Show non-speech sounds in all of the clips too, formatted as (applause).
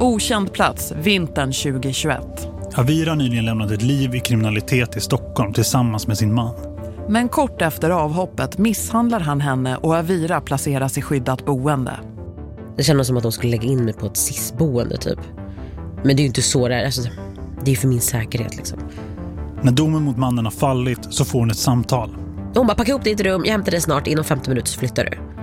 Okänd plats, vintern 2021. Avira nyligen lämnat ett liv i kriminalitet i Stockholm tillsammans med sin man. Men kort efter avhoppet misshandlar han henne och Avira placeras i skyddat boende. Det kändes som att de skulle lägga in mig på ett SIS-boende typ. Men det är ju inte så det är. Alltså, det är för min säkerhet liksom. När domen mot mannen har fallit så får hon ett samtal. Hon bara, packa ihop ditt rum, jag hämtar dig snart, inom 50 minuter så flyttar du.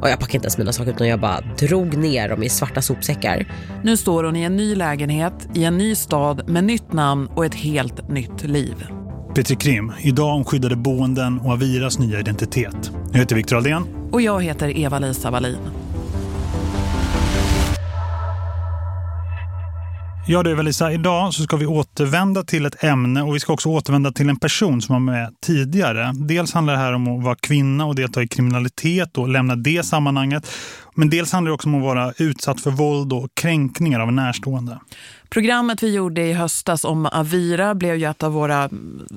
Och jag packade inte ens mina saker utan jag bara drog ner dem i svarta sopsäckar. Nu står hon i en ny lägenhet, i en ny stad med nytt namn och ett helt nytt liv. Petri Krim, idag om skyddade boenden och Aviras nya identitet. Jag heter Viktor Aldén. Och jag heter Eva-Lisa Wallin. Ja du Evelisa, idag så ska vi återvända till ett ämne och vi ska också återvända till en person som var med tidigare. Dels handlar det här om att vara kvinna och delta i kriminalitet och lämna det sammanhanget. Men dels handlar det också om att vara utsatt för våld och kränkningar av en närstående. Programmet vi gjorde i höstas om Avira blev ju ett av våra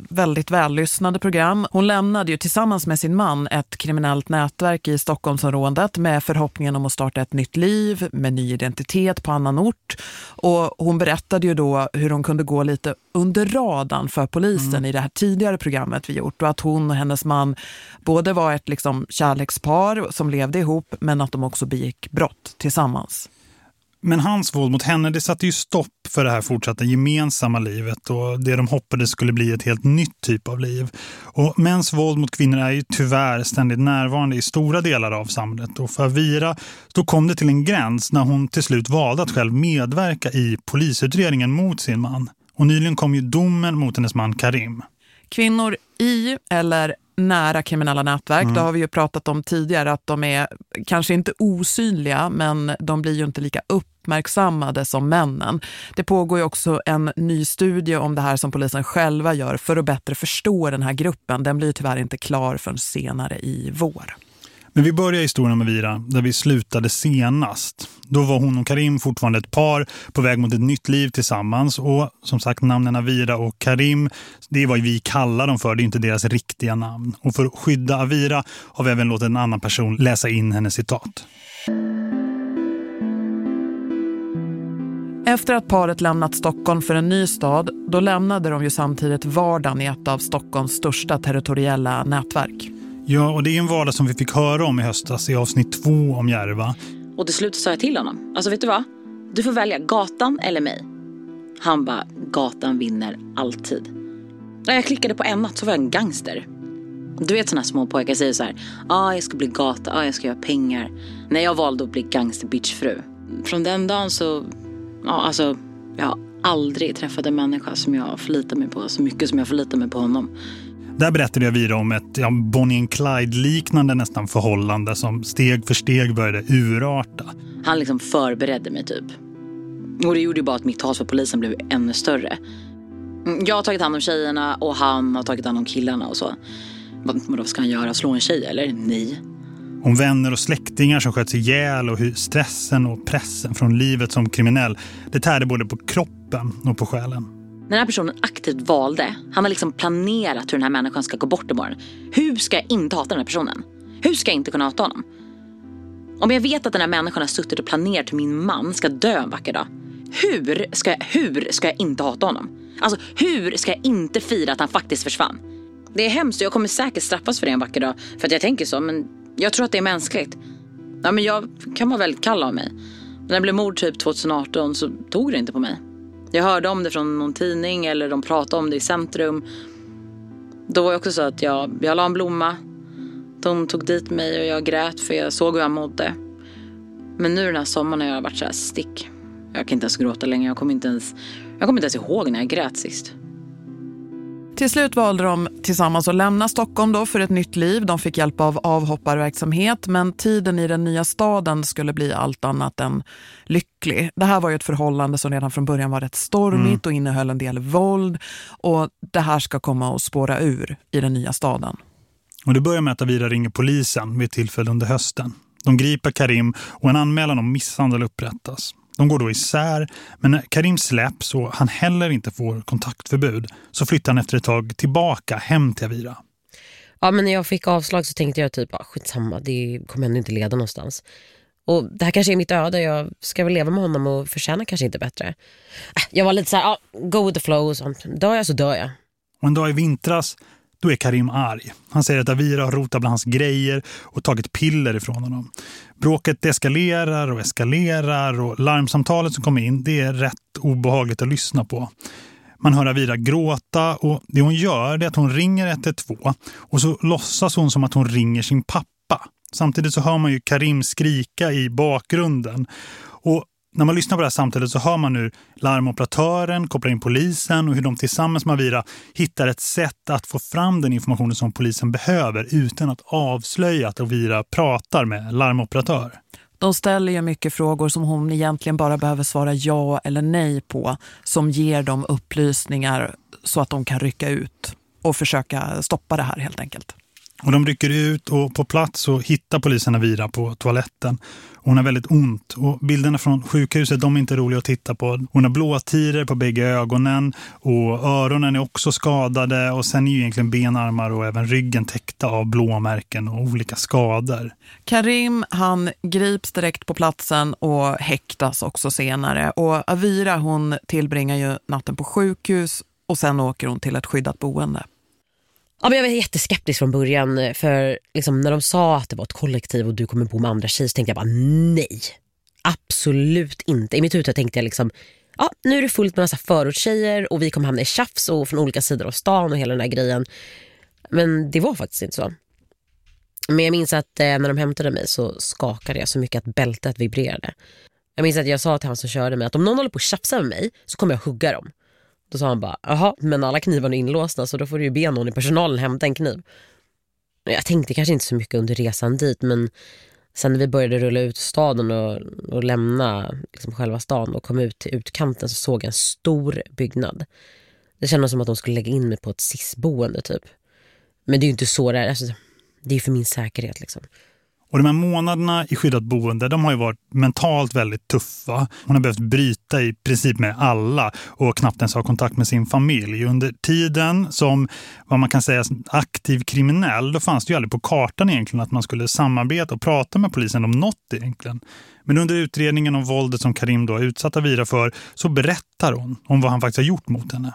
väldigt vällyssnade program. Hon lämnade ju tillsammans med sin man ett kriminellt nätverk i Stockholmsområdet med förhoppningen om att starta ett nytt liv med ny identitet på annan ort. Och hon berättade ju då hur hon kunde gå lite under radarn för polisen mm. i det här tidigare programmet vi gjort. Och att hon och hennes man både var ett liksom kärlekspar som levde ihop men att de också begick brott tillsammans. Men hans våld mot henne det satte ju stopp för det här fortsatta gemensamma livet och det de hoppades skulle bli ett helt nytt typ av liv. Och mäns våld mot kvinnor är ju tyvärr ständigt närvarande i stora delar av samhället. Och för Vira då kom det till en gräns när hon till slut valde att själv medverka i polisutredningen mot sin man. Och nyligen kom ju domen mot hennes man Karim. Kvinnor i eller nära kriminella nätverk. Mm. Det har vi ju pratat om tidigare att de är kanske inte osynliga men de blir ju inte lika uppmärksammade som männen. Det pågår ju också en ny studie om det här som polisen själva gör för att bättre förstå den här gruppen. Den blir tyvärr inte klar förrän senare i vår. Men vi börjar historien med Vira där vi slutade senast. Då var hon och Karim fortfarande ett par på väg mot ett nytt liv tillsammans. Och som sagt namnen Avira och Karim, det är vad vi kallar dem för, det är inte deras riktiga namn. Och för att skydda Avira har vi även låtit en annan person läsa in hennes citat. Efter att paret lämnat Stockholm för en ny stad, då lämnade de ju samtidigt vardagen i ett av Stockholms största territoriella nätverk. Ja, och det är en vardag som vi fick höra om i höstas i avsnitt två om Järva. Och till slut sa jag till honom. Alltså vet du vad? Du får välja gatan eller mig. Han bara, gatan vinner alltid. När jag klickade på en natt så var jag en gangster. Du vet sådana små pojkar säger så här. Ja, ah, jag ska bli gata, ah, jag ska göra pengar. När jag valde att bli gangster bitchfru. Från den dagen så, ja alltså, jag har aldrig träffat en människa som jag förlitar mig på så mycket som jag förlitar mig på honom. Där berättade jag vidare om ett ja, Bonnie and Clyde-liknande nästan förhållande som steg för steg började urarta. Han liksom förberedde mig typ. Och det gjorde ju bara att mitt hat för polisen blev ännu större. Jag har tagit hand om tjejerna och han har tagit hand om killarna och så. Vad, vad ska han göra? Slå en tjej eller? Nej. Om vänner och släktingar som sköts ihjäl och hur stressen och pressen från livet som kriminell det tärde både på kroppen och på själen. Den här personen aktivt valde, han har liksom planerat hur den här människan ska gå bort imorgon. Hur ska jag inte hata den här personen? Hur ska jag inte kunna hata honom? Om jag vet att den här människan har suttit och planerat hur min man ska dö en vacker dag. Hur ska, jag, hur ska jag inte hata honom? Alltså hur ska jag inte fira att han faktiskt försvann? Det är hemskt och jag kommer säkert straffas för det en vacker dag. För att jag tänker så, men jag tror att det är mänskligt. Ja, men jag kan vara väldigt kall av mig. När det blev mord typ 2018 så tog det inte på mig. Jag hörde om det från någon tidning eller de pratade om det i centrum. Då var det också så att jag, jag la en blomma. De tog dit mig och jag grät för jag såg hur jag mådde. Men nu den här sommaren har jag varit så här stick. Jag kan inte ens gråta längre. Jag kommer inte ens, jag kommer inte ens ihåg när jag grät sist. Till slut valde de tillsammans att lämna Stockholm då för ett nytt liv. De fick hjälp av avhopparverksamhet men tiden i den nya staden skulle bli allt annat än lycklig. Det här var ju ett förhållande som redan från början var rätt stormigt mm. och innehöll en del våld. Och det här ska komma att spåra ur i den nya staden. Och det börjar med att Avira ringer polisen vid tillfälle under hösten. De griper Karim och en anmälan om misshandel upprättas. De går då isär, men när Karim släpps och han heller inte får kontaktförbud så flyttar han efter ett tag tillbaka hem till Avira. Ja, men när jag fick avslag så tänkte jag typ, ah, skitsamma, det kommer ändå inte leda någonstans. Och det här kanske är mitt öde, jag ska väl leva med honom och förtjänar kanske inte bättre. Äh, jag var lite så här, ja, go with the flow och sånt. Dör jag så dör jag. Och en dag i vintras, då är Karim arg. Han säger att Avira har rotat bland hans grejer och tagit piller ifrån honom. Bråket eskalerar och eskalerar och larmsamtalet som kommer in, det är rätt obehagligt att lyssna på. Man hör Avira gråta och det hon gör är att hon ringer 112 och så låtsas hon som att hon ringer sin pappa. Samtidigt så hör man ju Karim skrika i bakgrunden. Och när man lyssnar på det här samtalet så hör man nu larmoperatören koppla in polisen och hur de tillsammans med Avira hittar ett sätt att få fram den informationen som polisen behöver utan att avslöja att Avira pratar med larmoperatör. De ställer ju mycket frågor som hon egentligen bara behöver svara ja eller nej på som ger dem upplysningar så att de kan rycka ut och försöka stoppa det här helt enkelt. Och de rycker ut och på plats så hittar polisen Avira på toaletten. Hon har väldigt ont och bilderna från sjukhuset de är inte roliga att titta på. Hon har blåtirer på bägge ögonen och öronen är också skadade och sen är ju egentligen benarmar och även ryggen täckta av blåmärken och olika skador. Karim han grips direkt på platsen och häktas också senare och Avira hon tillbringar ju natten på sjukhus och sen åker hon till ett skyddat boende. Ja, men jag var jätteskeptisk från början för liksom, när de sa att det var ett kollektiv och du kommer bo med andra tjejer så tänkte jag bara nej. Absolut inte. I mitt huvud tänkte jag liksom ja, nu är det fullt med massa förortstjejer och vi kommer hamna i tjafs och från olika sidor av stan och hela den här grejen. Men det var faktiskt inte så. Men jag minns att eh, när de hämtade mig så skakade jag så mycket att bältet vibrerade. Jag minns att jag sa till han som körde mig att om någon håller på att tjafsa med mig så kommer jag hugga dem. Då sa han bara, jaha, men alla knivarna är inlåsta så då får du ju be någon i personalen hämta en kniv. Jag tänkte kanske inte så mycket under resan dit men sen när vi började rulla ut staden och, och lämna liksom själva stan och kom ut till utkanten så såg jag en stor byggnad. Det kändes som att de skulle lägga in mig på ett sisboende typ. Men det är ju inte så det är. Alltså, det är för min säkerhet liksom. Och de här månaderna i skyddat boende, de har ju varit mentalt väldigt tuffa. Hon har behövt bryta i princip med alla och knappt ens ha kontakt med sin familj. Under tiden som vad man kan säga aktiv kriminell, då fanns det ju aldrig på kartan egentligen att man skulle samarbeta och prata med polisen om något egentligen. Men under utredningen om våldet som Karim då utsatta Vira för så berättar hon om vad han faktiskt har gjort mot henne.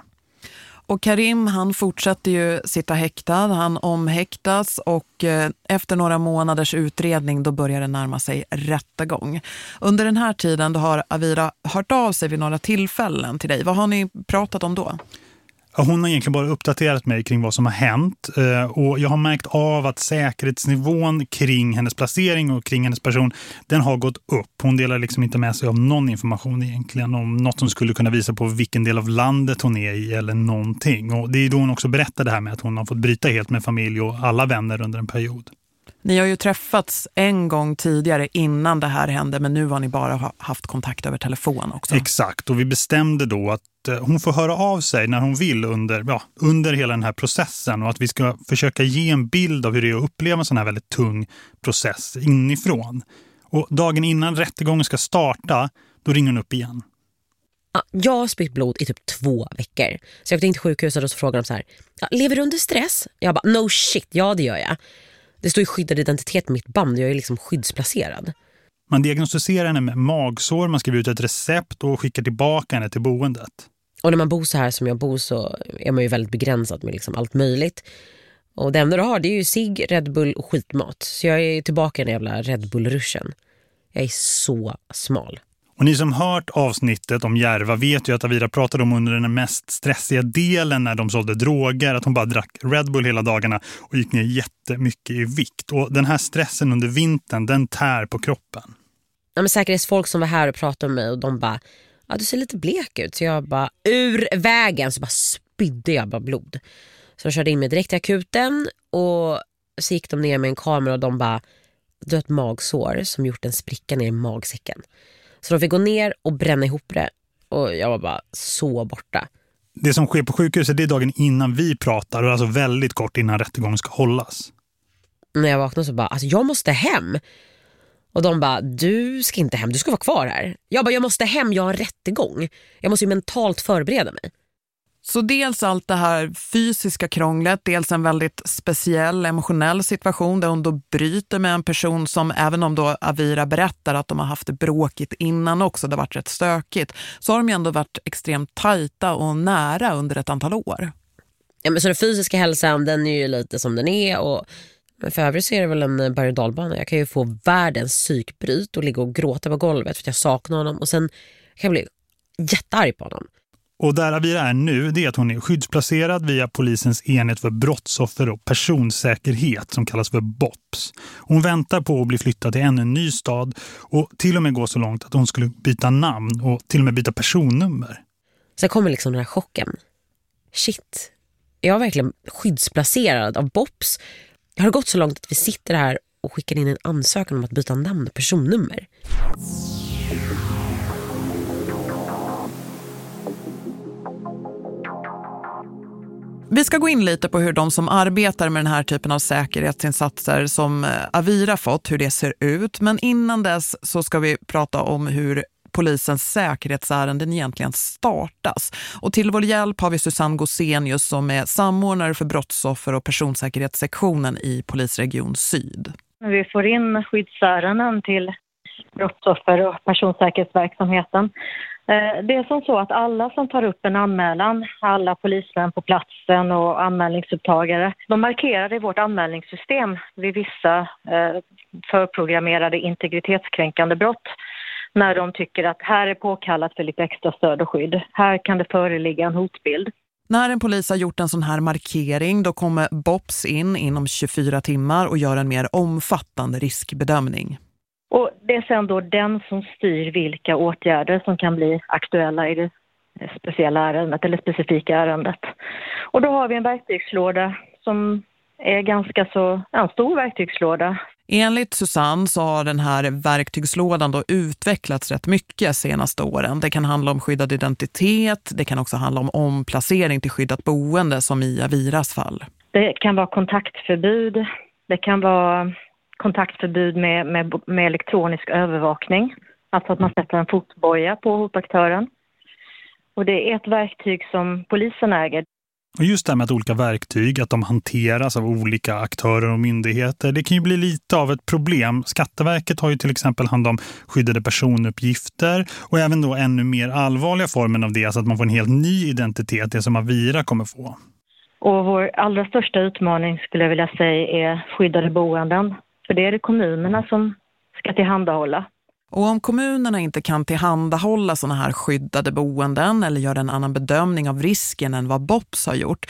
Och Karim han fortsätter ju sitta häktad, han omhäktas och eh, efter några månaders utredning då börjar det närma sig rättegång. Under den här tiden då har Avira hört av sig vid några tillfällen till dig. Vad har ni pratat om då? Hon har egentligen bara uppdaterat mig kring vad som har hänt eh, och jag har märkt av att säkerhetsnivån kring hennes placering och kring hennes person, den har gått upp. Hon delar liksom inte med sig av någon information egentligen om något som skulle kunna visa på vilken del av landet hon är i eller någonting. Och det är då hon också berättar det här med att hon har fått bryta helt med familj och alla vänner under en period. Ni har ju träffats en gång tidigare innan det här hände men nu har ni bara haft kontakt över telefon också. Exakt och vi bestämde då att eh, hon får höra av sig när hon vill under, ja, under hela den här processen och att vi ska försöka ge en bild av hur det är att uppleva en sån här väldigt tung process inifrån. Och dagen innan rättegången ska starta, då ringer hon upp igen. Jag har spytt blod i typ två veckor. Så jag åkte in till sjukhuset och så frågade de så här, lever du under stress? Jag bara, no shit, ja det gör jag. Det står ju skyddad identitet på mitt band. Jag är liksom skyddsplacerad. Man diagnostiserar henne med magsår, man skriver ut ett recept och skickar tillbaka henne till boendet. Och när man bor så här som jag bor så är man ju väldigt begränsad med liksom allt möjligt. Och det enda du har det är ju sig, Red Bull och skitmat. Så jag är tillbaka i den jävla Red Bull-ruschen. Jag är så smal. Och ni som hört avsnittet om Järva vet ju att Avira pratade om under den mest stressiga delen när de sålde droger. Att hon bara drack Red Bull hela dagarna och gick ner jättemycket i vikt. Och den här stressen under vintern, den tär på kroppen. Ja, men säkerhetsfolk som var här och pratade med mig och de bara, ja du ser lite blek ut. Så jag bara, ur vägen så bara spydde jag bara blod. Så de körde in mig direkt till akuten och så gick de ner med en kamera och de bara, du har ett magsår som gjort en spricka ner i magsäcken. Så de fick gå ner och bränna ihop det. Och jag var bara så borta. Det som sker på sjukhuset det är dagen innan vi pratar och alltså väldigt kort innan rättegången ska hållas. När jag vaknade så bara, alltså jag måste hem. Och de bara, du ska inte hem, du ska vara kvar här. Jag bara, jag måste hem, jag har rättegång. Jag måste ju mentalt förbereda mig. Så dels allt det här fysiska krånglet, dels en väldigt speciell emotionell situation där hon då bryter med en person som även om då Avira berättar att de har haft det bråkigt innan också, det har varit rätt stökigt, så har de ju ändå varit extremt tajta och nära under ett antal år. Ja, men så den fysiska hälsan, den är ju lite som den är och för övrigt så är det väl en berg- och dalbana. Jag kan ju få världens psykbryt och ligga och gråta på golvet för att jag saknar honom och sen kan jag bli jättearg på honom. Och där Avira är nu det är att hon är skyddsplacerad via polisens enhet för brottsoffer och personsäkerhet som kallas för BOPS. Hon väntar på att bli flyttad till ännu en ny stad och till och med gå så långt att hon skulle byta namn och till och med byta personnummer. Sen kommer liksom den här chocken. Shit, jag är verkligen skyddsplacerad av BOPS. Det har gått så långt att vi sitter här och skickar in en ansökan om att byta namn och personnummer. Vi ska gå in lite på hur de som arbetar med den här typen av säkerhetsinsatser som eh, Avira fått, hur det ser ut. Men innan dess så ska vi prata om hur polisens säkerhetsärenden egentligen startas. Och till vår hjälp har vi Susanne Gosenius som är samordnare för brottsoffer- och personsäkerhetssektionen i Polisregion Syd. Vi får in skyddsärenden till brottsoffer- och personsäkerhetsverksamheten eh, det är som så att alla som tar upp en anmälan, alla polismän på platsen och anmälningsupptagare, de markerar i vårt anmälningssystem vid vissa eh, förprogrammerade integritetskränkande brott när de tycker att här är påkallat för lite extra stöd och skydd. Här kan det föreligga en hotbild. När en polis har gjort en sån här markering då kommer BOPS in inom 24 timmar och gör en mer omfattande riskbedömning. Och det är sen då den som styr vilka åtgärder som kan bli aktuella i det speciella ärendet eller specifika ärendet. Och då har vi en verktygslåda som är ganska så, en stor verktygslåda. Enligt Susanne så har den här verktygslådan då utvecklats rätt mycket senaste åren. Det kan handla om skyddad identitet, det kan också handla om omplacering till skyddat boende som i Aviras fall. Det kan vara kontaktförbud, det kan vara kontaktförbud med, med, med elektronisk övervakning. Alltså att man sätter en fotboja på hotaktören. Och det är ett verktyg som polisen äger. Och just det här med att olika verktyg, att de hanteras av olika aktörer och myndigheter, det kan ju bli lite av ett problem. Skatteverket har ju till exempel hand om skyddade personuppgifter och även då ännu mer allvarliga formen av det, alltså att man får en helt ny identitet, det som Avira kommer få. Och vår allra största utmaning skulle jag vilja säga är skyddade boenden. För det är det kommunerna som ska tillhandahålla. Och om kommunerna inte kan tillhandahålla sådana här skyddade boenden eller gör en annan bedömning av risken än vad BOPS har gjort,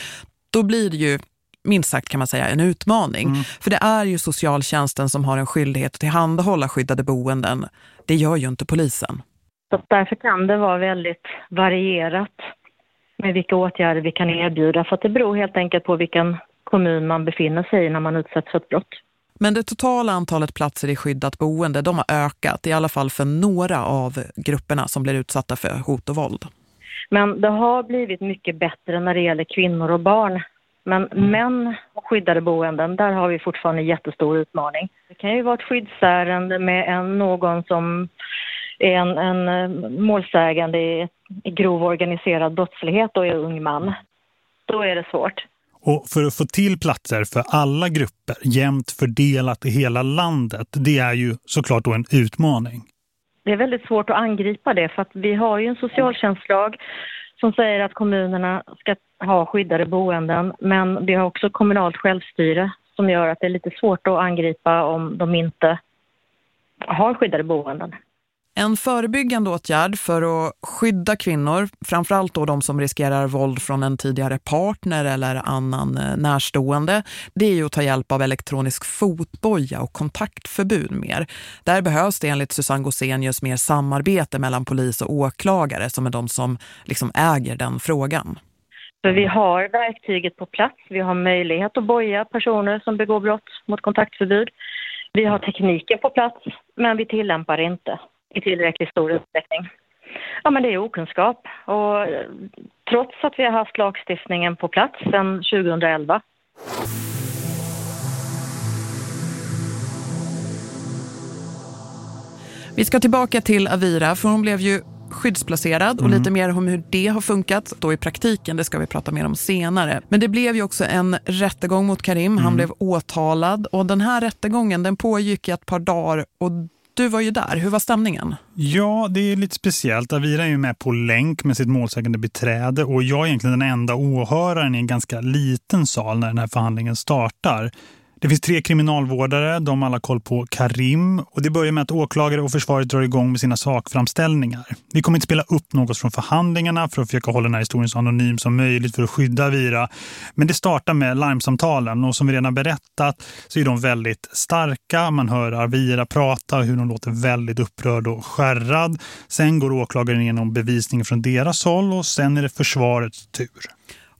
då blir det ju minst sagt kan man säga en utmaning. Mm. För det är ju socialtjänsten som har en skyldighet att tillhandahålla skyddade boenden. Det gör ju inte polisen. Så därför kan det vara väldigt varierat med vilka åtgärder vi kan erbjuda. För att det beror helt enkelt på vilken kommun man befinner sig i när man utsätts för ett brott. Men det totala antalet platser i skyddat boende de har ökat, i alla fall för några av grupperna som blir utsatta för hot och våld. Men det har blivit mycket bättre när det gäller kvinnor och barn. Men män och skyddade boenden, där har vi fortfarande jättestor utmaning. Det kan ju vara ett skyddsärende med en, någon som är en, en eh, målsägande i, i grov organiserad brottslighet och är ung man. Då är det svårt. Och för att få till platser för alla grupper jämnt fördelat i hela landet, det är ju såklart då en utmaning. Det är väldigt svårt att angripa det för att vi har ju en socialtjänstlag som säger att kommunerna ska ha skyddade boenden men vi har också kommunalt självstyre som gör att det är lite svårt att angripa om de inte har skyddade boenden. En förebyggande åtgärd för att skydda kvinnor, framförallt då de som riskerar våld från en tidigare partner eller annan eh, närstående, det är ju att ta hjälp av elektronisk fotboja och kontaktförbud mer. Där behövs det enligt Susanne Gosenius mer samarbete mellan polis och åklagare som är de som liksom äger den frågan. För vi har verktyget på plats, vi har möjlighet att boja personer som begår brott mot kontaktförbud. Vi har tekniken på plats, men vi tillämpar inte i tillräckligt stor utsträckning. Ja, men det är okunskap. Och trots att vi har haft lagstiftningen på plats sedan 2011 Vi ska tillbaka till Avira för hon blev ju skyddsplacerad och lite mer om hur det har funkat då i praktiken, det ska vi prata mer om senare. Men det blev ju också en rättegång mot Karim, han blev åtalad och den här rättegången den pågick i ett par dagar och du var ju där. Hur var stämningen? Ja, det är lite speciellt. Avira är ju med på länk med sitt målsägande beträde och jag är egentligen den enda åhöraren i en ganska liten sal när den här förhandlingen startar. Det finns tre kriminalvårdare, de har alla koll på Karim och det börjar med att åklagare och försvaret drar igång med sina sakframställningar. Vi kommer inte spela upp något från förhandlingarna för att försöka hålla den här historien så anonym som möjligt för att skydda Avira. Men det startar med larmsamtalen och som vi redan berättat så är de väldigt starka. Man hör Avira prata hur de låter väldigt upprörd och skärrad. Sen går åklagaren igenom bevisningen från deras håll och sen är det försvarets tur.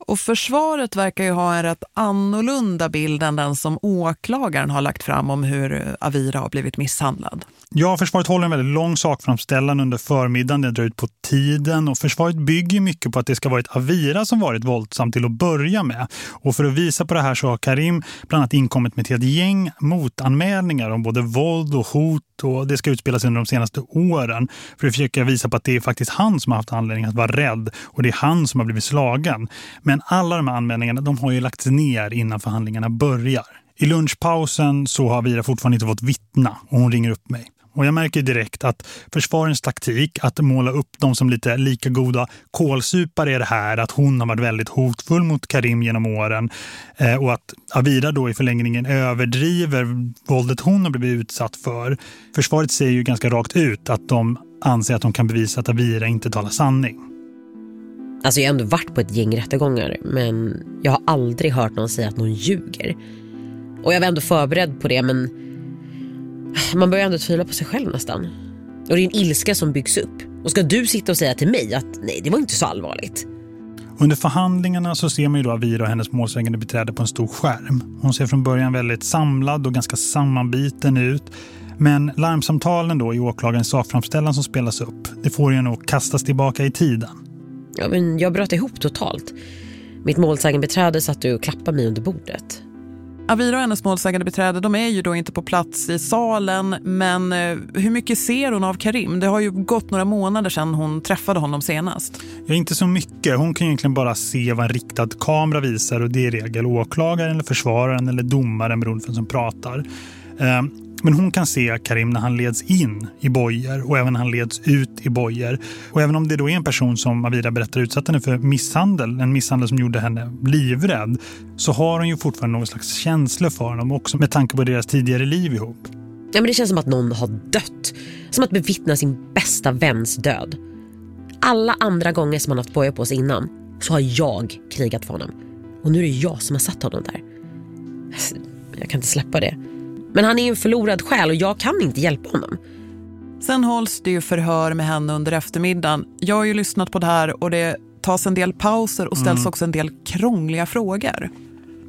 Och försvaret verkar ju ha en rätt annorlunda bild än den som åklagaren har lagt fram om hur Avira har blivit misshandlad. Ja, försvaret håller en väldigt lång sakframställan under förmiddagen. Det drar ut på tiden och försvaret bygger mycket på att det ska varit Avira som varit våldsam till att börja med. Och för att visa på det här så har Karim bland annat inkommit med ett helt gäng motanmälningar om både våld och hot och det ska utspelas under de senaste åren för att försöka visa på att det är faktiskt han som har haft anledning att vara rädd och det är han som har blivit slagen. Men alla de här anmälningarna de har ju lagts ner innan förhandlingarna börjar. I lunchpausen så har Vira fortfarande inte fått vittna och hon ringer upp mig. Och jag märker direkt att försvarens taktik att måla upp dem som lite lika goda kolsupare är det här att hon har varit väldigt hotfull mot Karim genom åren eh, och att Avira då i förlängningen överdriver våldet hon har blivit utsatt för. Försvaret säger ju ganska rakt ut att de anser att de kan bevisa att Avira inte talar sanning. Alltså jag har ändå varit på ett gäng rättegångar men jag har aldrig hört någon säga att någon ljuger. Och jag var ändå förberedd på det men man börjar ändå tvivla på sig själv nästan. Och det är en ilska som byggs upp. Och ska du sitta och säga till mig att nej, det var inte så allvarligt. Under förhandlingarna så ser man ju då Avira och hennes målsägande beträde på en stor skärm. Hon ser från början väldigt samlad och ganska sammanbiten ut. Men larmsamtalen då i åklagarens sakframställan som spelas upp, det får ju nog kastas tillbaka i tiden. Ja, men jag bröt ihop totalt. Mitt målsägande beträde satt och klappade mig under bordet. Avira och hennes målsägande beträde, de är ju då inte på plats i salen men eh, hur mycket ser hon av Karim? Det har ju gått några månader sedan hon träffade honom senast. Ja, inte så mycket. Hon kan egentligen bara se vad en riktad kamera visar och det är i regel åklagaren eller försvararen eller domaren beroende på vem som pratar. Ehm, men hon kan se Karim när han leds in i bojer och även när han leds ut i bojer. Och även om det då är en person som Avira berättar utsatt henne för misshandel, en misshandel som gjorde henne livrädd, så har hon ju fortfarande någon slags känsla för honom också med tanke på deras tidigare liv ihop. Ja, men det känns som att någon har dött. Som att bevittna sin bästa väns död. Alla andra gånger som han haft bojor på sig innan så har jag krigat för honom. Och nu är det jag som har satt honom där. Jag kan inte släppa det. Men han är en förlorad själ och jag kan inte hjälpa honom. Sen hålls det ju förhör med henne under eftermiddagen. Jag har ju lyssnat på det här och det tas en del pauser och ställs mm. också en del krångliga frågor.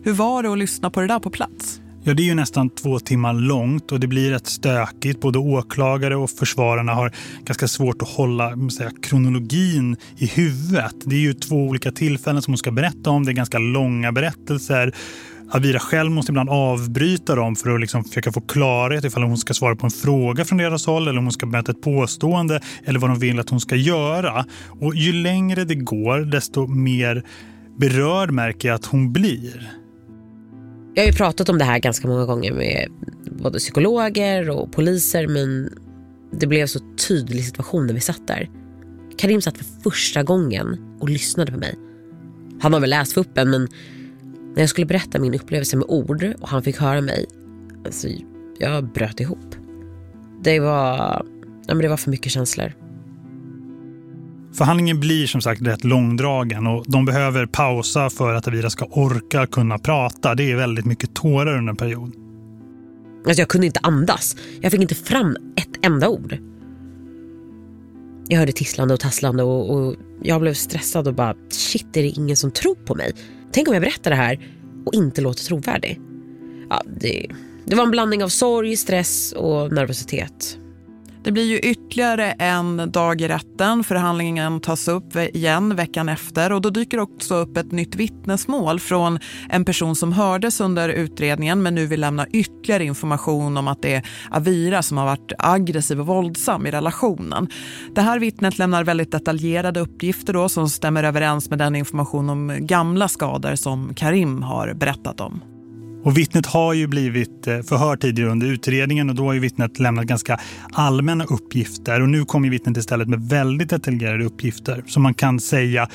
Hur var det att lyssna på det där på plats? Ja, det är ju nästan två timmar långt och det blir rätt stökigt. Både åklagare och försvararna har ganska svårt att hålla säga, kronologin i huvudet. Det är ju två olika tillfällen som hon ska berätta om. Det är ganska långa berättelser. Avira själv måste ibland avbryta dem för att liksom försöka få klarhet ifall hon ska svara på en fråga från deras håll eller om hon ska bemöta ett påstående eller vad de vill att hon ska göra. Och ju längre det går desto mer berörd märker jag att hon blir. Jag har ju pratat om det här ganska många gånger med både psykologer och poliser men det blev så tydlig situation när vi satt där. Karim satt för första gången och lyssnade på mig. Han har väl läst fuppen men när jag skulle berätta min upplevelse med ord och han fick höra mig, alltså, jag bröt ihop. Det var, ja, men det var för mycket känslor. Förhandlingen blir som sagt rätt långdragen och de behöver pausa för att Avira ska orka kunna prata. Det är väldigt mycket tårar under en period. Alltså jag kunde inte andas. Jag fick inte fram ett enda ord. Jag hörde tisslande och tasslande och, och jag blev stressad och bara shit är det ingen som tror på mig? Tänk om jag berättar det här och inte låter trovärdig. Ja, det, det var en blandning av sorg, stress och nervositet. Det blir ju ytterligare en dag i rätten. Förhandlingen tas upp igen veckan efter och då dyker också upp ett nytt vittnesmål från en person som hördes under utredningen men nu vill lämna ytterligare information om att det är Avira som har varit aggressiv och våldsam i relationen. Det här vittnet lämnar väldigt detaljerade uppgifter då som stämmer överens med den information om gamla skador som Karim har berättat om. Och vittnet har ju blivit eh, förhör tidigare under utredningen och då har ju vittnet lämnat ganska allmänna uppgifter. Och nu kommer vittnet istället med väldigt detaljerade uppgifter som man kan säga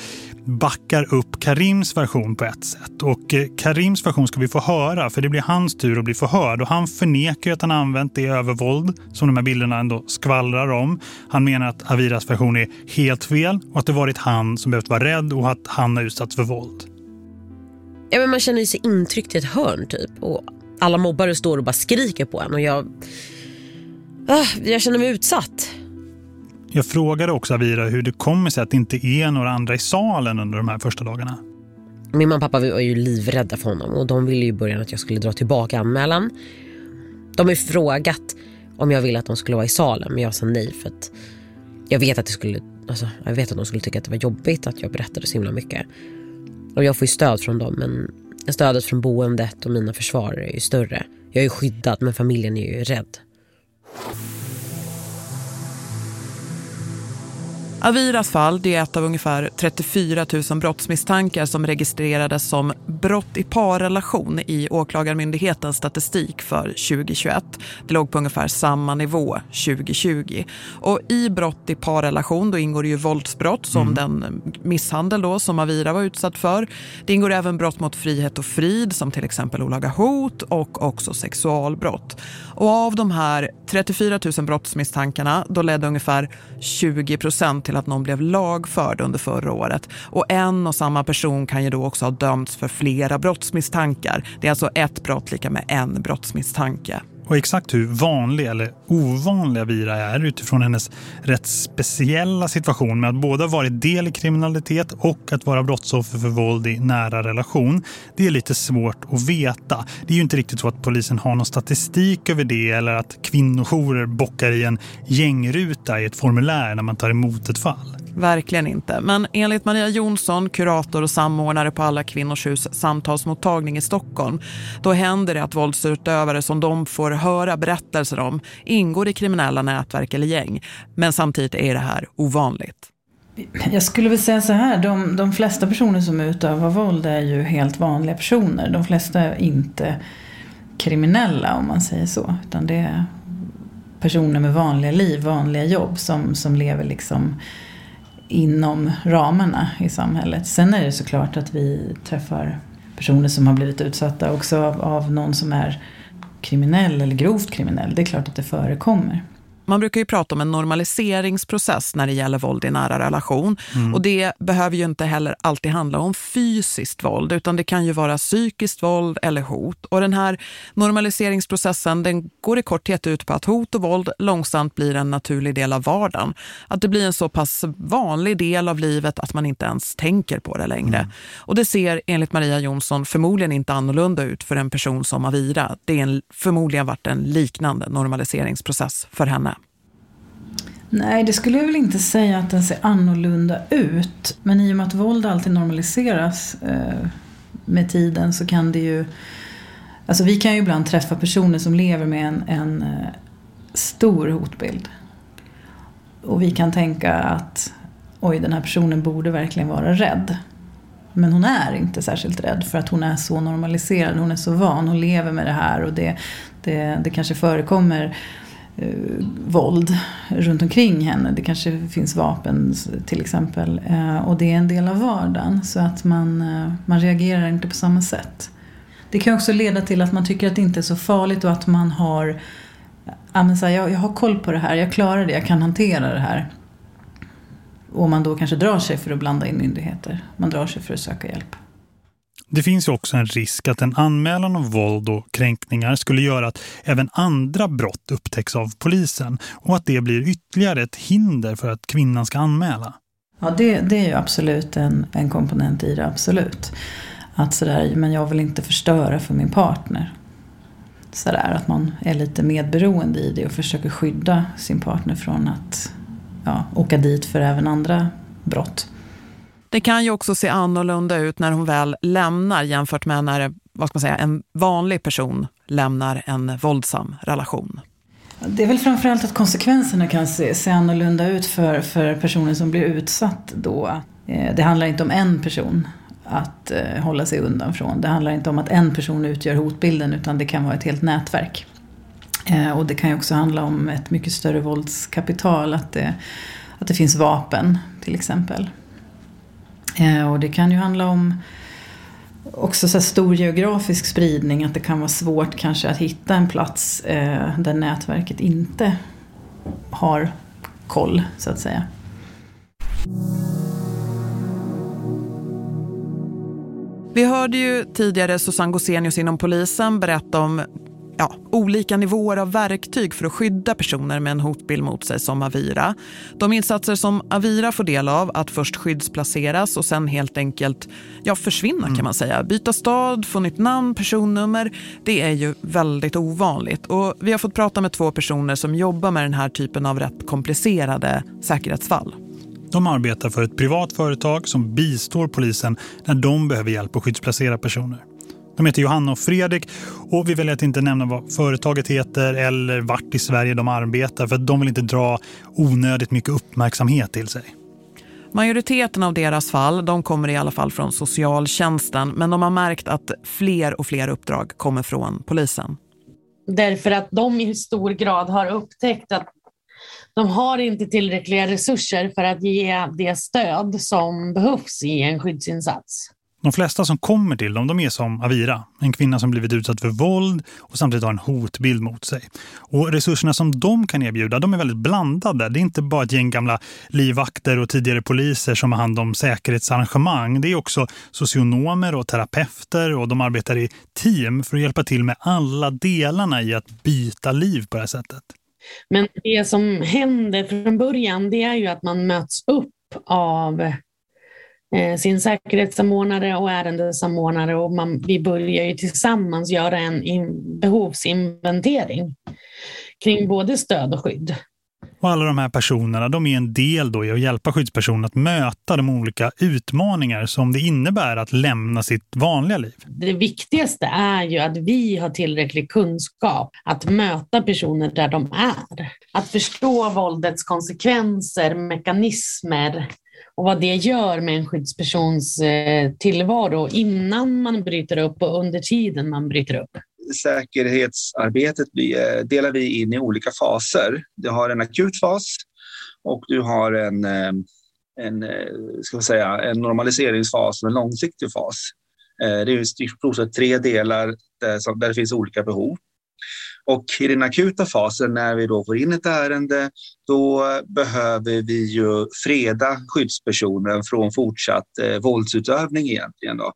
backar upp Karims version på ett sätt. Och eh, Karims version ska vi få höra för det blir hans tur att bli förhörd. Och han förnekar att han använt det övervåld som de här bilderna ändå skvallrar om. Han menar att Aviras version är helt fel och att det varit han som behövt vara rädd och att han har utsatts för våld. Ja, men man känner sig intryckt i ett hörn typ. Och alla mobbare står och bara skriker på en. Och jag, ah, jag känner mig utsatt. Jag frågade också Avira hur det kommer sig att det inte är några andra i salen under de här första dagarna. Min mamma och pappa var ju livrädda för honom. Och de ville ju i början att jag skulle dra tillbaka anmälan. De har ju frågat om jag ville att de skulle vara i salen. Men jag sa nej för att jag vet att det skulle... Alltså, jag vet att de skulle tycka att det var jobbigt att jag berättade så himla mycket. Och jag får ju stöd från dem men stödet från boendet och mina försvarare är ju större. Jag är skyddad men familjen är ju rädd. Aviras fall det är ett av ungefär 34 000 brottsmisstankar som registrerades som brott i parrelation i åklagarmyndighetens statistik för 2021. Det låg på ungefär samma nivå 2020. Och i brott i parrelation då ingår det ju våldsbrott som mm. den misshandel då som Avira var utsatt för. Det ingår även brott mot frihet och frid som till exempel olaga hot och också sexualbrott. Och av de här 34 000 brottsmisstankarna då ledde ungefär 20 procent till att någon blev lagförd under förra året. Och en och samma person kan ju då också ha dömts för flera brottsmisstankar. Det är alltså ett brott lika med en brottsmisstanke. Och exakt hur vanlig eller ovanlig Avira är utifrån hennes rätt speciella situation med att båda varit del i kriminalitet och att vara brottsoffer för våld i nära relation. Det är lite svårt att veta. Det är ju inte riktigt så att polisen har någon statistik över det eller att kvinnojourer bockar i en gängruta i ett formulär när man tar emot ett fall. Verkligen inte. Men enligt Maria Jonsson, kurator och samordnare på Alla kvinnors hus samtalsmottagning i Stockholm, då händer det att våldsutövare som de får höra berättelser om ingår i kriminella nätverk eller gäng. Men samtidigt är det här ovanligt. Jag skulle väl säga så här, de, de flesta personer som utövar våld är ju helt vanliga personer. De flesta är inte kriminella om man säger så. Utan det är personer med vanliga liv, vanliga jobb som, som lever liksom inom ramarna i samhället. Sen är det såklart att vi träffar personer som har blivit utsatta också av, av någon som är kriminell eller grovt kriminell. Det är klart att det förekommer. Man brukar ju prata om en normaliseringsprocess när det gäller våld i nära relation. Mm. Och det behöver ju inte heller alltid handla om fysiskt våld utan det kan ju vara psykiskt våld eller hot. Och den här normaliseringsprocessen den går i korthet ut på att hot och våld långsamt blir en naturlig del av vardagen. Att det blir en så pass vanlig del av livet att man inte ens tänker på det längre. Mm. Och det ser enligt Maria Jonsson förmodligen inte annorlunda ut för en person som Avira. Det är en, förmodligen varit en liknande normaliseringsprocess för henne. Nej, det skulle jag väl inte säga att den ser annorlunda ut. Men i och med att våld alltid normaliseras eh, med tiden så kan det ju... Alltså vi kan ju ibland träffa personer som lever med en, en eh, stor hotbild. Och vi kan tänka att oj, den här personen borde verkligen vara rädd. Men hon är inte särskilt rädd för att hon är så normaliserad, hon är så van, hon lever med det här och det, det, det kanske förekommer eh, våld runt omkring henne. Det kanske finns vapen till exempel. Eh, och det är en del av vardagen så att man, eh, man reagerar inte på samma sätt. Det kan också leda till att man tycker att det inte är så farligt och att man har ja, men så här, jag, jag har koll på det här, jag klarar det, jag kan hantera det här. Och man då kanske drar sig för att blanda in myndigheter. Man drar sig för att söka hjälp. Det finns ju också en risk att en anmälan om våld och kränkningar skulle göra att även andra brott upptäcks av polisen och att det blir ytterligare ett hinder för att kvinnan ska anmäla. Ja, det, det är ju absolut en, en komponent i det, absolut. Att sådär, men jag vill inte förstöra för min partner. sådär att man är lite medberoende i det och försöker skydda sin partner från att ja, åka dit för även andra brott. Det kan ju också se annorlunda ut när hon väl lämnar jämfört med när vad ska man säga, en vanlig person lämnar en våldsam relation. Det är väl framförallt att konsekvenserna kan se, se annorlunda ut för, för personen som blir utsatt då. Eh, det handlar inte om en person att eh, hålla sig undan från. Det handlar inte om att en person utgör hotbilden utan det kan vara ett helt nätverk. Eh, och det kan ju också handla om ett mycket större våldskapital. Att det, att det finns vapen till exempel. Eh, och det kan ju handla om också så stor geografisk spridning. Att det kan vara svårt kanske att hitta en plats eh, där nätverket inte har koll så att säga. Vi hörde ju tidigare Susanne Gosenius inom polisen berätta om ja, olika nivåer av verktyg för att skydda personer med en hotbild mot sig som Avira. De insatser som Avira får del av att först skyddsplaceras och sen helt enkelt ja, försvinna mm. kan man säga. Byta stad, få nytt namn, personnummer, det är ju väldigt ovanligt. Och vi har fått prata med två personer som jobbar med den här typen av rätt komplicerade säkerhetsfall. De arbetar för ett privat företag som bistår polisen när de behöver hjälp att skyddsplacera personer. De heter Johanna och Fredrik och vi väljer att inte nämna vad företaget heter eller vart i Sverige de arbetar för att de vill inte dra onödigt mycket uppmärksamhet till sig. Majoriteten av deras fall de kommer i alla fall från socialtjänsten men de har märkt att fler och fler uppdrag kommer från polisen. Därför att de i stor grad har upptäckt att de har inte tillräckliga resurser för att ge det stöd som behövs i en skyddsinsats. De flesta som kommer till dem, de är som Avira. En kvinna som blivit utsatt för våld och samtidigt har en hotbild mot sig. Och resurserna som de kan erbjuda, de är väldigt blandade. Det är inte bara ett gäng gamla livvakter och tidigare poliser som har hand om säkerhetsarrangemang. Det är också socionomer och terapeuter och de arbetar i team för att hjälpa till med alla delarna i att byta liv på det här sättet. Men det som händer från början det är ju att man möts upp av sin säkerhetssamordnare och ärendesamordnare och man, vi börjar ju tillsammans göra en in, behovsinventering kring både stöd och skydd. Och alla de här personerna de är en del då i att hjälpa skyddspersonen att möta de olika utmaningar som det innebär att lämna sitt vanliga liv. Det viktigaste är ju att vi har tillräcklig kunskap att möta personer där de är. Att förstå våldets konsekvenser, mekanismer, och vad det gör med en skyddspersons eh, tillvaro innan man bryter upp och under tiden man bryter upp. Säkerhetsarbetet eh, delar vi in i olika faser. Du har en akut fas och du har en, eh, en, ska säga, en normaliseringsfas och en långsiktig fas. Det är tre delar där det finns olika behov. Och i den akuta fasen när vi då får in ett ärende, då behöver vi ju freda skyddspersonen från fortsatt eh, våldsutövning egentligen. Då.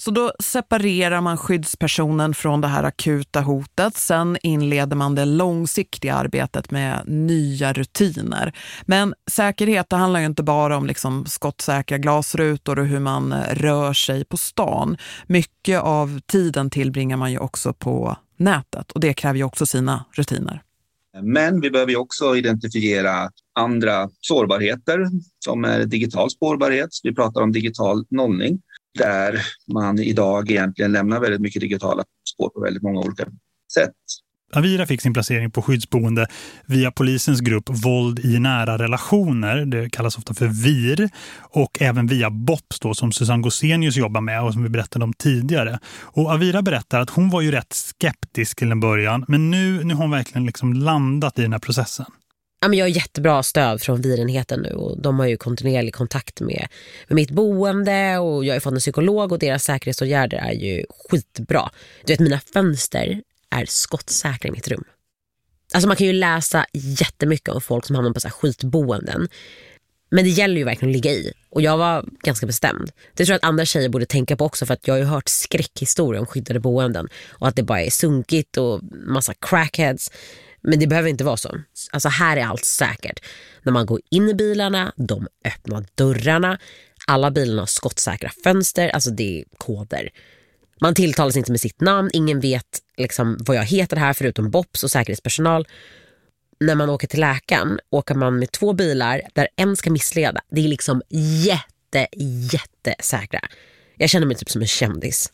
Så då separerar man skyddspersonen från det här akuta hotet. Sen inleder man det långsiktiga arbetet med nya rutiner. Men säkerhet det handlar ju inte bara om liksom skottsäkra glasrutor och hur man eh, rör sig på stan. Mycket av tiden tillbringar man ju också på nätet och det kräver ju också sina rutiner. Men vi behöver också identifiera andra sårbarheter som är digital spårbarhet. Vi pratar om digital nollning där man idag egentligen lämnar väldigt mycket digitala spår på väldigt många olika sätt. Avira fick sin placering på skyddsboende via polisens grupp Våld i nära relationer, det kallas ofta för VIR, och även via BOPS då, som Susanne Gosenius jobbar med och som vi berättade om tidigare. Och Avira berättar att hon var ju rätt skeptisk till en början, men nu, nu har hon verkligen liksom landat i den här processen. Ja, men jag har jättebra stöd från virenheten nu och de har ju kontinuerlig kontakt med, med mitt boende och jag har fått en psykolog och deras säkerhetsåtgärder är ju skitbra. Du vet, mina fönster är skottsäkra i mitt rum. Alltså man kan ju läsa jättemycket om folk som hamnar på så här skitboenden. Men det gäller ju verkligen att ligga i. Och jag var ganska bestämd. Det tror jag att andra tjejer borde tänka på också för att jag har ju hört skräckhistorier om skyddade boenden. Och att det bara är sunkigt och massa crackheads. Men det behöver inte vara så. Alltså här är allt säkert. När man går in i bilarna, de öppnar dörrarna. Alla bilarna har skottsäkra fönster, alltså det är koder. Man tilltalas inte med sitt namn, ingen vet liksom vad jag heter här förutom BOPS och säkerhetspersonal. När man åker till läkaren åker man med två bilar där en ska missleda. Det är liksom jätte, jättesäkra. Jag känner mig typ som en kändis.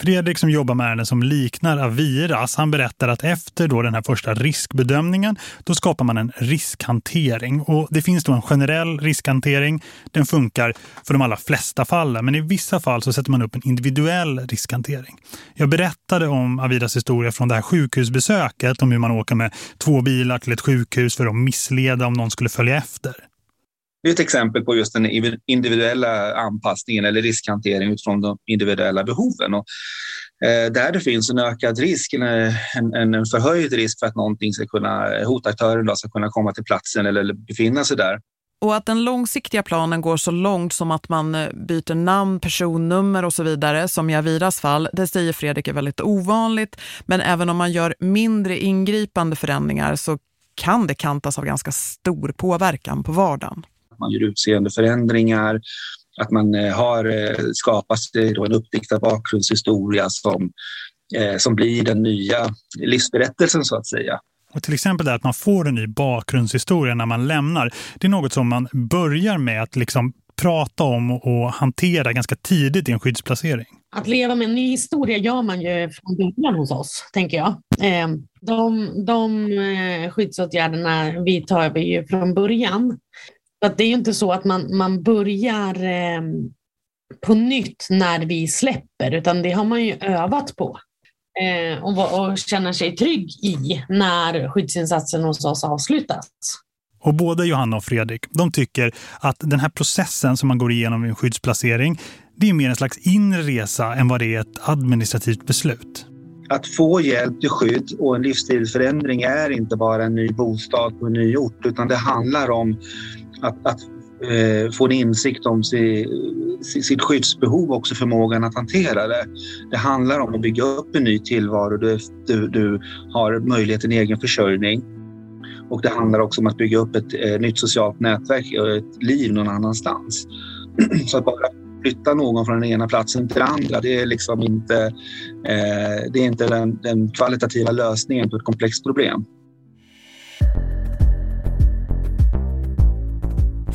Fredrik som jobbar med ärenden som liknar Aviras, han berättar att efter då den här första riskbedömningen då skapar man en riskhantering. Och det finns då en generell riskhantering. Den funkar för de allra flesta fallen men i vissa fall så sätter man upp en individuell riskhantering. Jag berättade om Aviras historia från det här sjukhusbesöket om hur man åker med två bilar till ett sjukhus för att missleda om någon skulle följa efter. Det är ett exempel på just den individuella anpassningen eller riskhantering utifrån de individuella behoven. Och, eh, där det finns en ökad risk, en, en, en förhöjd risk för att någonting ska kunna, hotaktören då, ska kunna komma till platsen eller befinna sig där. Och att den långsiktiga planen går så långt som att man eh, byter namn, personnummer och så vidare som i Aviras fall, det säger Fredrik är väldigt ovanligt. Men även om man gör mindre ingripande förändringar så kan det kantas av ganska stor påverkan på vardagen man gör utseendeförändringar, att man eh, har eh, skapat en uppdiktad bakgrundshistoria som, eh, som blir den nya livsberättelsen så att säga. Och till exempel det att man får en ny bakgrundshistoria när man lämnar. Det är något som man börjar med att liksom prata om och hantera ganska tidigt i en skyddsplacering. Att leva med en ny historia gör man ju från början hos oss, tänker jag. De, de skyddsåtgärderna vidtar vi ju från början. Att det är ju inte så att man, man börjar eh, på nytt när vi släpper, utan det har man ju övat på. Eh, och, och känner sig trygg i när skyddsinsatsen hos oss avslutas. Och både Johanna och Fredrik, de tycker att den här processen som man går igenom vid en skyddsplacering, det är mer en slags inre resa än vad det är ett administrativt beslut. Att få hjälp till skydd och en livsstilsförändring är inte bara en ny bostad på en ny ort utan det handlar om att, att eh, få en insikt om si, si, sitt skyddsbehov och också förmågan att hantera det. Det handlar om att bygga upp en ny tillvaro där du, du har möjlighet till egen försörjning. Och det handlar också om att bygga upp ett eh, nytt socialt nätverk och ett liv någon annanstans. (clears throat) Så att bara flytta någon från den ena platsen till den andra, det är liksom inte, eh, det är inte den, den kvalitativa lösningen på ett komplext problem.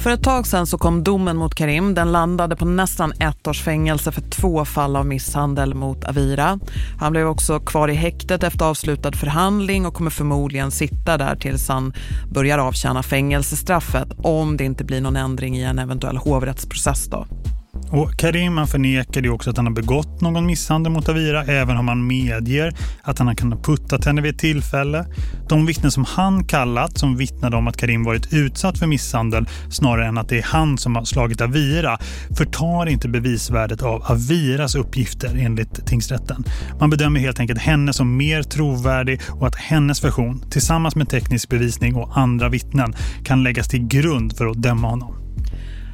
För ett tag sedan så kom domen mot Karim. Den landade på nästan ett års fängelse för två fall av misshandel mot Avira. Han blev också kvar i häktet efter avslutad förhandling och kommer förmodligen sitta där tills han börjar avtjäna fängelsestraffet om det inte blir någon ändring i en eventuell hovrättsprocess då. Och Karim han förnekade också att han har begått någon misshandel mot Avira även om han medger att han har kunnat putta henne vid ett tillfälle. De vittnen som han kallat som vittnade om att Karim varit utsatt för misshandel snarare än att det är han som har slagit Avira förtar inte bevisvärdet av Aviras uppgifter enligt tingsrätten. Man bedömer helt enkelt henne som mer trovärdig och att hennes version tillsammans med teknisk bevisning och andra vittnen kan läggas till grund för att döma honom.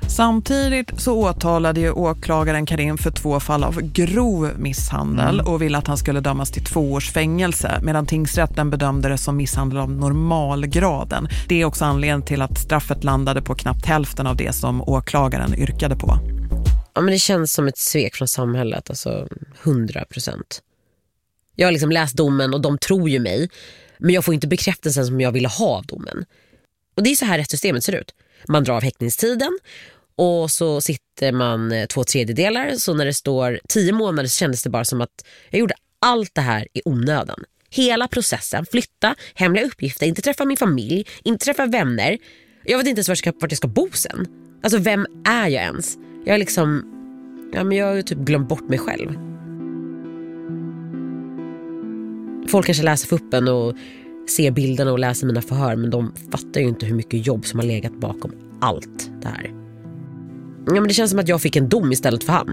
Samtidigt så åtalade ju åklagaren Karim för två fall av grov misshandel mm. och ville att han skulle dömas till två års fängelse medan tingsrätten bedömde det som misshandel av normalgraden. Det är också anledningen till att straffet landade på knappt hälften av det som åklagaren yrkade på. Ja, men det känns som ett svek från samhället, alltså 100 procent. Jag har liksom läst domen och de tror ju mig, men jag får inte bekräftelsen som jag ville ha av domen. Och det är så här rättssystemet ser ut. Man drar av häktningstiden och så sitter man eh, två tredjedelar. Så när det står tio månader så kändes det bara som att jag gjorde allt det här i onödan. Hela processen, flytta, hemliga uppgifter, inte träffa min familj, inte träffa vänner. Jag vet inte ens vart jag ska, vart jag ska bo sen. Alltså vem är jag ens? Jag har liksom, ja men jag har ju typ glömt bort mig själv. Folk kanske läser fuppen och ser bilderna och läser mina förhör men de fattar ju inte hur mycket jobb som har legat bakom allt det här. Ja, men det känns som att jag fick en dom istället för han.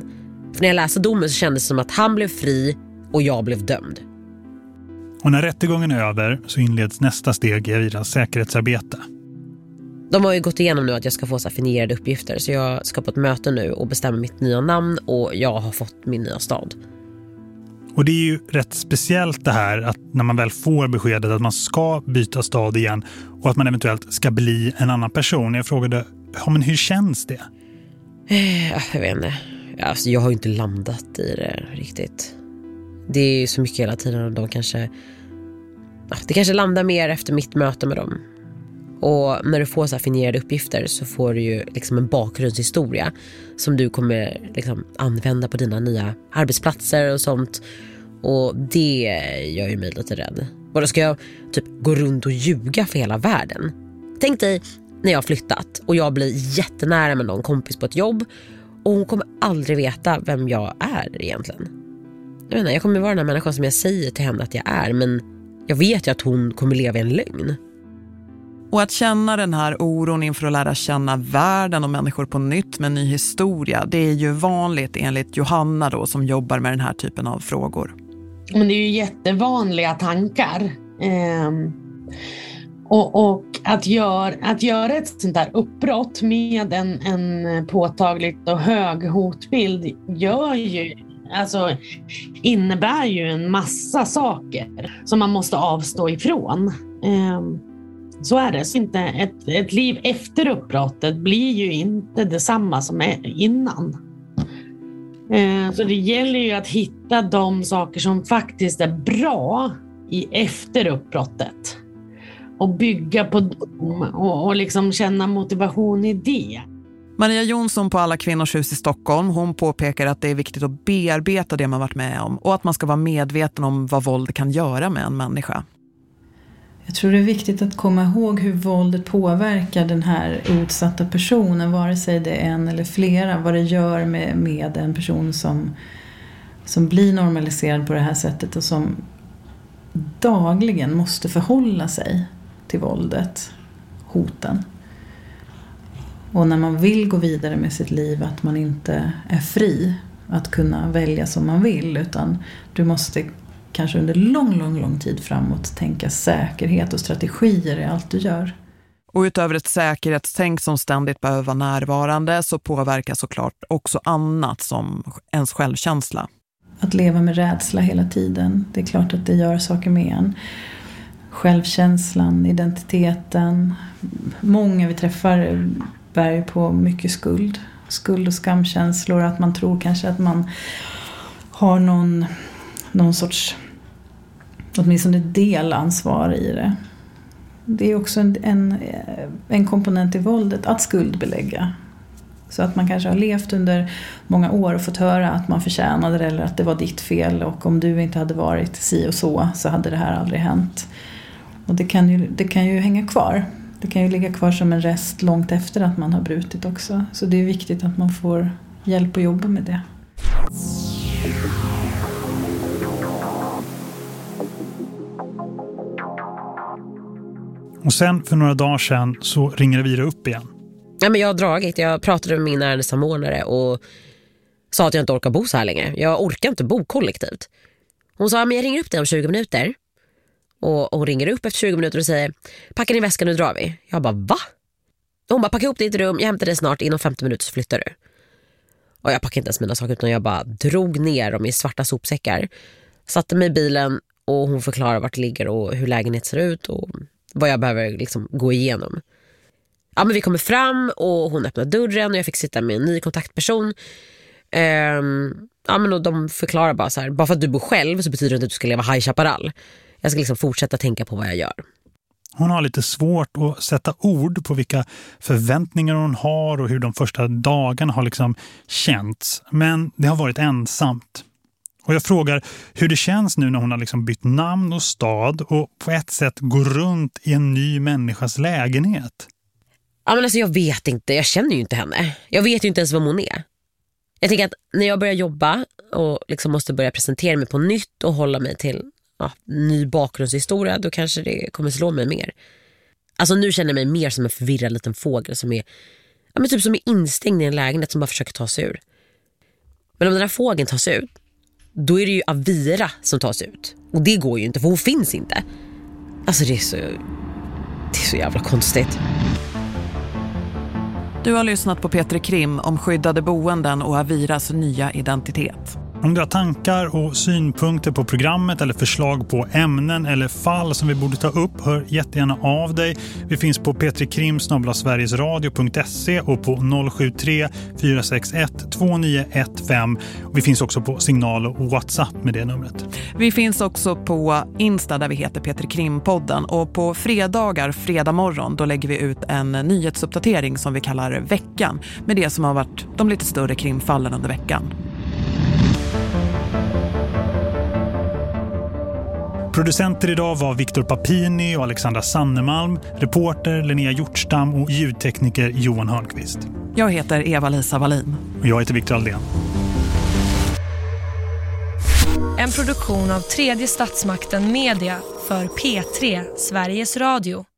För när jag läste domen så kändes det som att han blev fri och jag blev dömd. Och när rättegången är över så inleds nästa steg i Aviras säkerhetsarbete. De har ju gått igenom nu att jag ska få så finierade uppgifter så jag ska på ett möte nu och bestämma mitt nya namn och jag har fått min nya stad. Och det är ju rätt speciellt det här att när man väl får beskedet att man ska byta stad igen och att man eventuellt ska bli en annan person. Jag frågade, ja, men hur känns det? Eh, jag vet inte. Alltså, jag har ju inte landat i det riktigt. Det är så mycket hela tiden och de kanske... Det kanske landar mer efter mitt möte med dem. Och när du får så här fingerade uppgifter så får du ju liksom en bakgrundshistoria som du kommer liksom använda på dina nya arbetsplatser och sånt. Och det gör ju mig lite rädd. Vadå, ska jag typ gå runt och ljuga för hela världen. Tänk dig när jag har flyttat och jag blir jättenära med någon kompis på ett jobb och hon kommer aldrig veta vem jag är egentligen. Jag, menar, jag kommer vara den här människan som jag säger till henne att jag är men jag vet ju att hon kommer leva i en lögn. Och att känna den här oron inför att lära känna världen och människor på nytt med ny historia, det är ju vanligt enligt Johanna då som jobbar med den här typen av frågor. Men det är ju jättevanliga tankar. Eh, och, och att, gör, att göra ett sånt där uppbrott med en, en påtagligt och hög hotbild gör ju, alltså, innebär ju en massa saker som man måste avstå ifrån. Eh, så är det. Så inte ett, ett liv efter uppbrottet blir ju inte detsamma som innan. Eh, så det gäller ju att hitta de saker som faktiskt är bra i efter uppbrottet. Och bygga på dem och, och liksom känna motivation i det. Maria Jonsson på Alla kvinnors hus i Stockholm, hon påpekar att det är viktigt att bearbeta det man varit med om och att man ska vara medveten om vad våld kan göra med en människa. Jag tror det är viktigt att komma ihåg hur våldet påverkar den här utsatta personen, vare sig det är en eller flera, vad det gör med, med en person som, som blir normaliserad på det här sättet och som dagligen måste förhålla sig till våldet, hoten. Och när man vill gå vidare med sitt liv att man inte är fri att kunna välja som man vill utan du måste kanske under lång, lång, lång tid framåt tänka säkerhet och strategier i allt du gör. Och utöver ett säkerhetstänk som ständigt behöver vara närvarande så påverkar såklart också annat som ens självkänsla. Att leva med rädsla hela tiden, det är klart att det gör saker med en. Självkänslan, identiteten. Många vi träffar bär på mycket skuld. Skuld och skamkänslor, att man tror kanske att man har någon, någon sorts åtminstone delansvar i det. Det är också en, en, en komponent i våldet att skuldbelägga. Så att man kanske har levt under många år och fått höra att man förtjänade det eller att det var ditt fel och om du inte hade varit si och så så hade det här aldrig hänt. Och det kan ju, det kan ju hänga kvar. Det kan ju ligga kvar som en rest långt efter att man har brutit också. Så det är viktigt att man får hjälp att jobba med det. Och sen för några dagar sedan så ringer Elvira upp igen. Ja, men jag har dragit. Jag pratade med min ärendesamordnare och sa att jag inte orkar bo så här längre. Jag orkar inte bo kollektivt. Hon sa, men jag ringer upp dig om 20 minuter. Och, hon ringer upp efter 20 minuter och säger, packa din väska, nu drar vi. Jag bara, va? Hon bara, packa ihop ditt rum, jag hämtar dig snart, inom 50 minuter så flyttar du. Och jag packade inte ens mina saker utan jag bara drog ner dem i svarta sopsäckar. Satte mig i bilen och hon förklarar vart det ligger och hur lägenheten ser ut och vad jag behöver liksom gå igenom. Ja, men vi kommer fram och hon öppnar dörren och jag fick sitta med en ny kontaktperson. Um, ja, men och de förklarar bara så här, bara för att du bor själv så betyder det inte att du ska leva High Chaparral. Jag ska liksom fortsätta tänka på vad jag gör. Hon har lite svårt att sätta ord på vilka förväntningar hon har och hur de första dagarna har liksom känts. Men det har varit ensamt. Och jag frågar hur det känns nu när hon har liksom bytt namn och stad och på ett sätt går runt i en ny människas lägenhet. Ja, men alltså jag vet inte, jag känner ju inte henne. Jag vet ju inte ens vem hon är. Jag tänker att när jag börjar jobba och liksom måste börja presentera mig på nytt och hålla mig till ja, ny bakgrundshistoria, då kanske det kommer slå mig mer. Alltså nu känner jag mig mer som en förvirrad liten fågel som är, ja, men typ som är instängd i en lägenhet som bara försöker ta sig ur. Men om den här fågeln tas ut, då är det ju Avira som tas ut. Och det går ju inte för hon finns inte. Alltså det är så, det är så jävla konstigt. Du har lyssnat på Peter Krim om skyddade boenden och Aviras nya identitet. Om du har tankar och synpunkter på programmet eller förslag på ämnen eller fall som vi borde ta upp, hör jättegärna av dig. Vi finns på petrikrim.sverigesradio.se och på 073 461 2915. Vi finns också på signal och WhatsApp med det numret. Vi finns också på Insta där vi heter Petri Krimpodden och på fredagar, fredag morgon, då lägger vi ut en nyhetsuppdatering som vi kallar veckan med det som har varit de lite större krimfallen under veckan. Producenter idag var Viktor Papini och Alexandra Sannemalm, reporter Linnea Hjortstam och ljudtekniker Johan Hörnqvist. Jag heter Eva-Lisa Wallin. Och jag heter Viktor Aldén. En produktion av tredje statsmakten Media för P3 Sveriges Radio.